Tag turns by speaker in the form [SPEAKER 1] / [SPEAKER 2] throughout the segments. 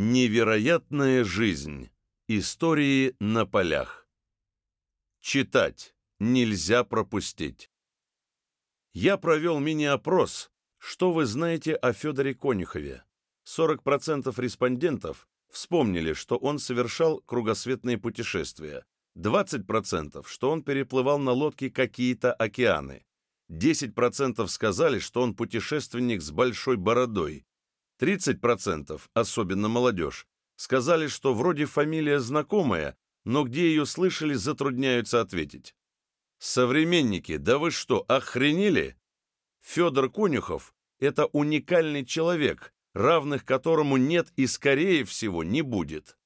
[SPEAKER 1] Невероятная жизнь. Истории на полях. Читать нельзя пропустить. Я провел мини-опрос. Что вы знаете о Федоре Конюхове? 40% респондентов вспомнили, что он совершал кругосветные путешествия. 20% что он переплывал на лодке какие-то океаны. 10% сказали, что он путешественник с большой бородой. 30%, особенно молодежь, сказали, что вроде фамилия знакомая, но где ее слышали, затрудняются ответить. Современники, да вы что, охренели? Федор Конюхов – это уникальный человек, равных которому нет и, скорее всего, не будет.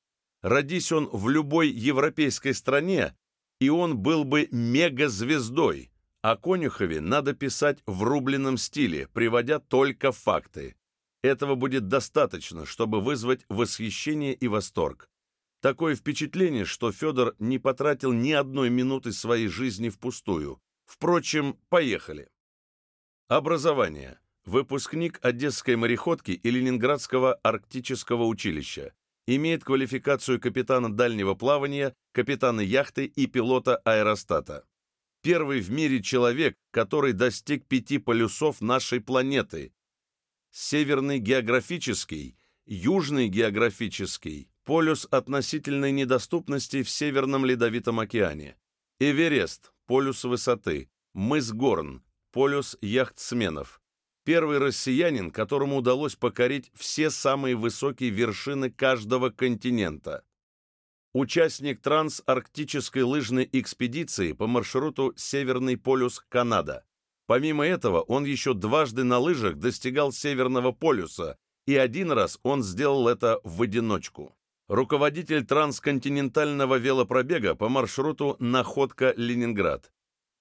[SPEAKER 1] Родись он в любой европейской стране, и он был бы мегазвездой. О Конюхове надо писать в рубленном стиле, приводя только факты. Этого будет достаточно, чтобы вызвать восхищение и восторг. Такое впечатление, что Федор не потратил ни одной минуты своей жизни впустую. Впрочем, поехали. Образование. Выпускник Одесской мореходки и Ленинградского арктического училища. Имеет квалификацию капитана дальнего плавания, капитана яхты и пилота аэростата. Первый в мире человек, который достиг пяти полюсов нашей планеты, Северный географический, Южный географический, полюс относительной недоступности в Северном Ледовитом океане, Эверест, полюс высоты, мыс Горн, полюс яхтсменов, первый россиянин, которому удалось покорить все самые высокие вершины каждого континента, участник трансарктической лыжной экспедиции по маршруту Северный полюс Канада, Помимо этого, он еще дважды на лыжах достигал Северного полюса, и один раз он сделал это в одиночку. Руководитель трансконтинентального велопробега по маршруту Находка-Ленинград.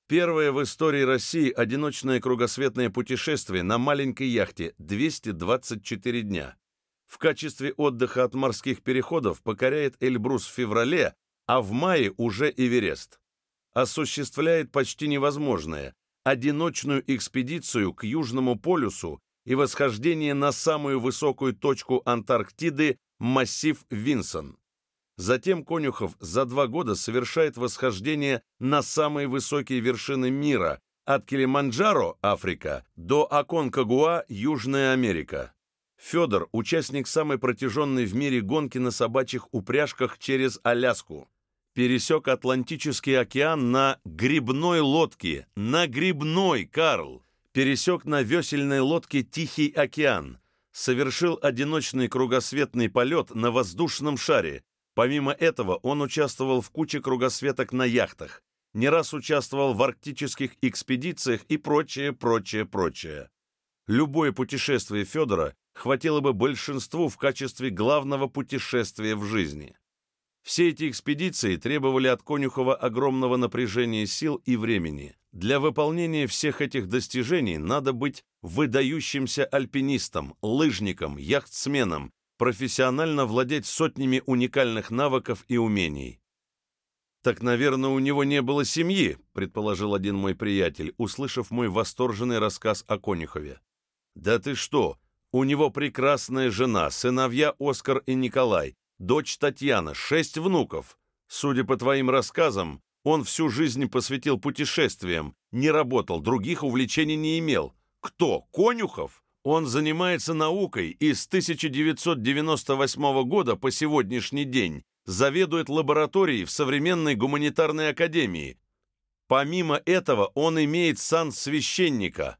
[SPEAKER 1] Первое в истории России одиночное кругосветное путешествие на маленькой яхте 224 дня. В качестве отдыха от морских переходов покоряет Эльбрус в феврале, а в мае уже Эверест. Осуществляет почти невозможное одиночную экспедицию к Южному полюсу и восхождение на самую высокую точку Антарктиды массив Винсон. Затем Конюхов за два года совершает восхождение на самые высокие вершины мира от Килиманджаро, Африка, до Аконкагуа, Южная Америка. Федор – участник самой протяженной в мире гонки на собачьих упряжках через Аляску пересек Атлантический океан на грибной лодке. На грибной, Карл! Пересек на весельной лодке Тихий океан. Совершил одиночный кругосветный полет на воздушном шаре. Помимо этого, он участвовал в куче кругосветок на яхтах. Не раз участвовал в арктических экспедициях и прочее, прочее, прочее. Любое путешествие Федора хватило бы большинству в качестве главного путешествия в жизни. Все эти экспедиции требовали от Конюхова огромного напряжения сил и времени. Для выполнения всех этих достижений надо быть выдающимся альпинистом, лыжником, яхтсменом, профессионально владеть сотнями уникальных навыков и умений. «Так, наверное, у него не было семьи», — предположил один мой приятель, услышав мой восторженный рассказ о Конюхове. «Да ты что! У него прекрасная жена, сыновья Оскар и Николай, дочь Татьяна, шесть внуков. Судя по твоим рассказам, он всю жизнь посвятил путешествиям, не работал, других увлечений не имел. Кто? Конюхов? Он занимается наукой и с 1998 года по сегодняшний день заведует лабораторией в современной гуманитарной академии. Помимо этого он имеет сан священника.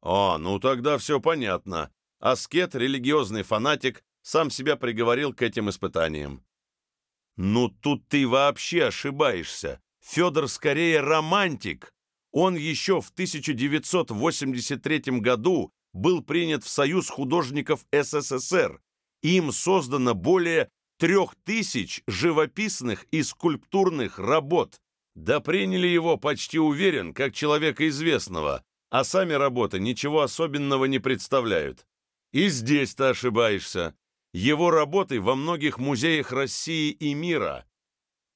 [SPEAKER 1] А, ну тогда все понятно. Аскет, религиозный фанатик, сам себя приговорил к этим испытаниям. «Ну тут ты вообще ошибаешься. Федор скорее романтик. Он еще в 1983 году был принят в Союз художников СССР. Им создано более трех тысяч живописных и скульптурных работ. Да приняли его, почти уверен, как человека известного, а сами работы ничего особенного не представляют. И здесь ты ошибаешься его работы во многих музеях России и мира,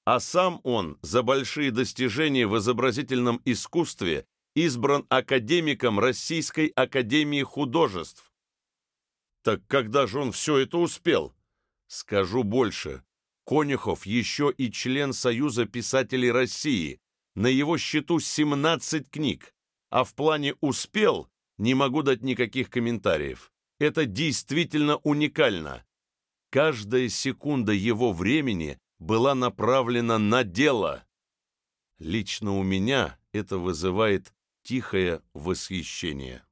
[SPEAKER 1] а сам он за большие достижения в изобразительном искусстве избран академиком Российской Академии Художеств. Так когда же он все это успел? Скажу больше. Конюхов еще и член Союза писателей России. На его счету 17 книг. А в плане «успел» не могу дать никаких комментариев. Это действительно уникально. Каждая секунда его времени была направлена на дело. Лично у меня это вызывает тихое восхищение.